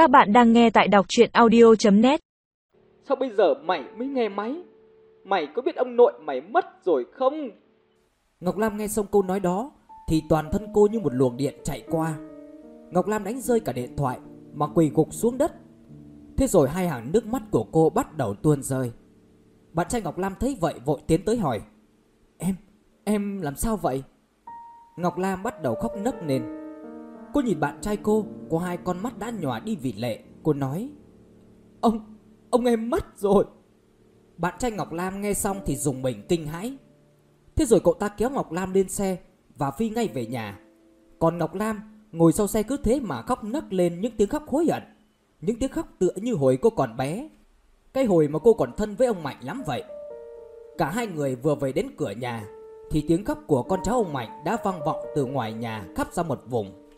Các bạn đang nghe tại đọc chuyện audio.net Sao bây giờ mày mới nghe máy? Mày có biết ông nội mày mất rồi không? Ngọc Lam nghe xong câu nói đó thì toàn thân cô như một luồng điện chạy qua. Ngọc Lam đánh rơi cả điện thoại mà quỳ gục xuống đất. Thế rồi hai hàng nước mắt của cô bắt đầu tuôn rơi. Bạn trai Ngọc Lam thấy vậy vội tiến tới hỏi Em, em làm sao vậy? Ngọc Lam bắt đầu khóc nấc lên Cô nhìn bạn trai cô Có hai con mắt đã nhòa đi vì lệ. Cô nói Ông, ông em mất rồi. Bạn trai Ngọc Lam nghe xong thì dùng mình kinh hãi. Thế rồi cậu ta kéo Ngọc Lam lên xe Và phi ngay về nhà. Còn Ngọc Lam ngồi sau xe cứ thế mà khóc nấc lên những tiếng khóc hối hận Những tiếng khóc tựa như hồi cô còn bé. Cái hồi mà cô còn thân với ông Mạnh lắm vậy. Cả hai người vừa về đến cửa nhà Thì tiếng khóc của con cháu ông Mạnh đã vang vọng từ ngoài nhà khắp ra một vùng.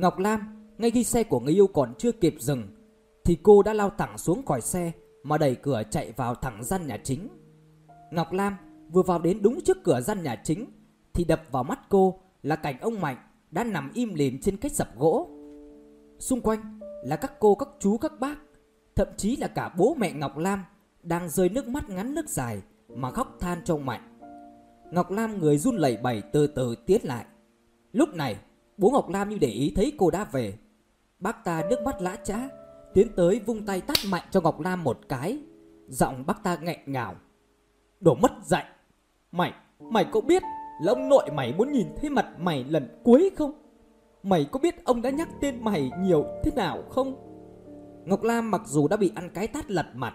Ngọc Lam, ngay khi xe của người yêu còn chưa kịp dừng, Thì cô đã lao thẳng xuống khỏi xe Mà đẩy cửa chạy vào thẳng gian nhà chính. Ngọc Lam vừa vào đến đúng trước cửa gian nhà chính Thì đập vào mắt cô là cảnh ông Mạnh đã nằm im lìm trên cái sập gỗ. Xung quanh là các cô, các chú, các bác, Thậm chí là cả bố mẹ Ngọc Lam Đang rơi nước mắt ngắn nước dài Mà khóc than cho ông Mạnh. Ngọc Lam người run lẩy bẩy từ từ tiến lại. Lúc này Bố Ngọc Lam như để ý thấy cô đã về. Bác ta nước mắt lã chã Tiến tới vung tay tát mạnh cho Ngọc Lam một cái. Giọng bác ta nghẹn ngào. Đổ mất dạy. Mày, mày có biết là ông nội mày muốn nhìn thấy mặt mày lần cuối không? Mày có biết ông đã nhắc tên mày nhiều thế nào không? Ngọc Lam mặc dù đã bị ăn cái tát lật mặt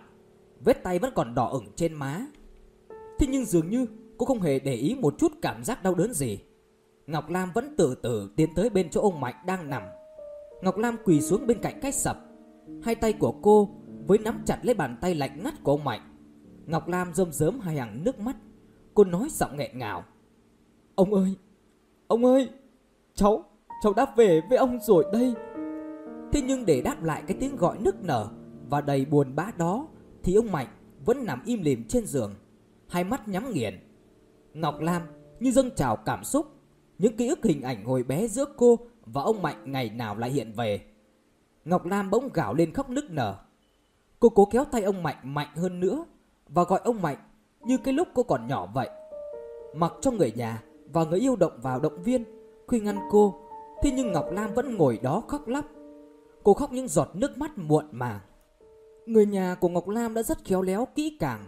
Vết tay vẫn còn đỏ ửng trên má. Thế nhưng dường như cô không hề để ý một chút cảm giác đau đớn gì. Ngọc Lam vẫn từ từ tiến tới bên chỗ ông Mạnh đang nằm. Ngọc Lam quỳ xuống bên cạnh cái sập. Hai tay của cô với nắm chặt lấy bàn tay lạnh ngắt của ông Mạnh. Ngọc Lam rơm rớm hai hàng nước mắt. Cô nói giọng nghẹn ngào. Ông ơi, ông ơi, cháu, cháu đã về với ông rồi đây. Thế nhưng để đáp lại cái tiếng gọi nức nở Và đầy buồn bã đó Thì ông Mạnh vẫn nằm im lìm trên giường. Hai mắt nhắm nghiền. Ngọc Lam như dâng trào cảm xúc những ký ức hình ảnh hồi bé giữa cô và ông Mạnh ngày nào lại hiện về. Ngọc Lam bỗng gào lên khóc nức nở. Cô cố kéo tay ông Mạnh mạnh hơn nữa và gọi ông Mạnh như cái lúc cô còn nhỏ vậy. Mặc cho người nhà và người yêu động vào động viên, khuyên ngăn cô, thế nhưng Ngọc Lam vẫn ngồi đó khóc lóc. Cô khóc những giọt nước mắt muộn màng. Người nhà của Ngọc Lam đã rất khéo léo kỹ càng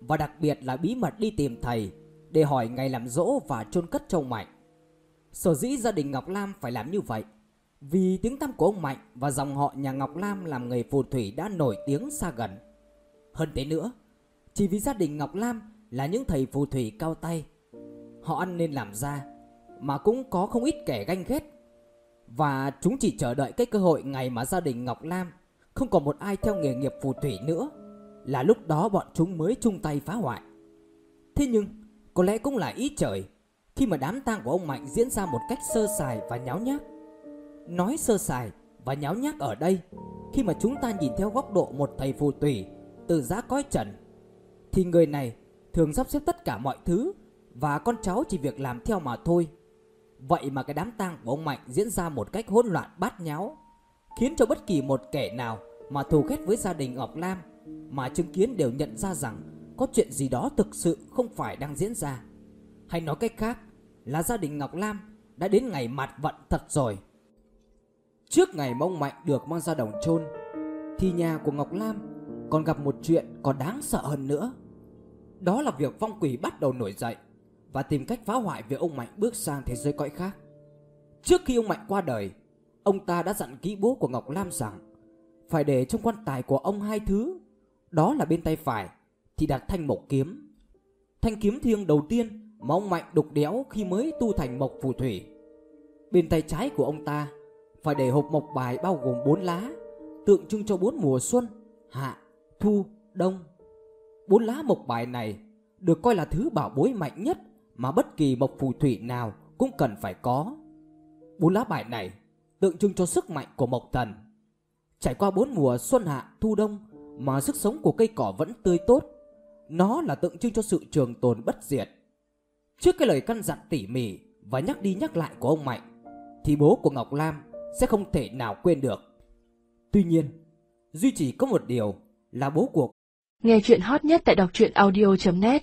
và đặc biệt là bí mật đi tìm thầy để hỏi ngày làm dỗ và chôn cất châu Mạnh. Sở dĩ gia đình Ngọc Lam phải làm như vậy? Vì tiếng tăm của ông Mạnh và dòng họ nhà Ngọc Lam làm nghề phù thủy đã nổi tiếng xa gần. Hơn thế nữa, Chỉ vì gia đình Ngọc Lam là những thầy phù thủy cao tay, Họ ăn nên làm ra Mà cũng có không ít kẻ ganh ghét. Và chúng chỉ chờ đợi cái cơ hội ngày mà gia đình Ngọc Lam Không còn một ai theo nghề nghiệp phù thủy nữa, Là lúc đó bọn chúng mới chung tay phá hoại. Thế nhưng, có lẽ cũng là ý trời khi mà đám tang của ông Mạnh diễn ra một cách sơ sài và nháo nhác. Nói sơ sài và nháo nhác ở đây, khi mà chúng ta nhìn theo góc độ một thầy phù tùy từ giá cõi trần, thì người này thường sắp xếp tất cả mọi thứ và con cháu chỉ việc làm theo mà thôi. Vậy mà cái đám tang của ông Mạnh diễn ra một cách hỗn loạn bát nháo, khiến cho bất kỳ một kẻ nào mà thù ghét với gia đình Ngọc Lam mà chứng kiến đều nhận ra rằng có chuyện gì đó thực sự không phải đang diễn ra. Hay nói cách khác là gia đình Ngọc Lam đã đến ngày mặt vận thật rồi. Trước ngày mong Mạnh được mang ra đồng chôn thì nhà của Ngọc Lam còn gặp một chuyện còn đáng sợ hơn nữa. Đó là việc vong quỷ bắt đầu nổi dậy và tìm cách phá hoại việc ông Mạnh bước sang thế giới cõi khác. Trước khi ông Mạnh qua đời, ông ta đã dặn kỹ bố của Ngọc Lam rằng phải để trong quan tài của ông hai thứ, đó là bên tay phải thì đặt thanh mộc kiếm. Thanh kiếm thiêng đầu tiên mong Mạnh đục đẽo khi mới tu thành mộc phù thủy. Bên tay trái của ông ta phải để hộp mộc bài bao gồm bốn lá, tượng trưng cho bốn mùa xuân, hạ, thu, đông. Bốn lá mộc bài này được coi là thứ bảo bối mạnh nhất mà bất kỳ mộc phù thủy nào cũng cần phải có. Bốn lá bài này tượng trưng cho sức mạnh của mộc thần. Trải qua bốn mùa xuân hạ, thu đông mà sức sống của cây cỏ vẫn tươi tốt. Nó là tượng trưng cho sự trường tồn bất diệt. Trước cái lời căn dặn tỉ mỉ và nhắc đi nhắc lại của ông Mạnh Thì bố của Ngọc Lam sẽ không thể nào quên được. Tuy nhiên, duy chỉ có một điều là bố của Nghe chuyện hot nhất tại đọc truyện audio.net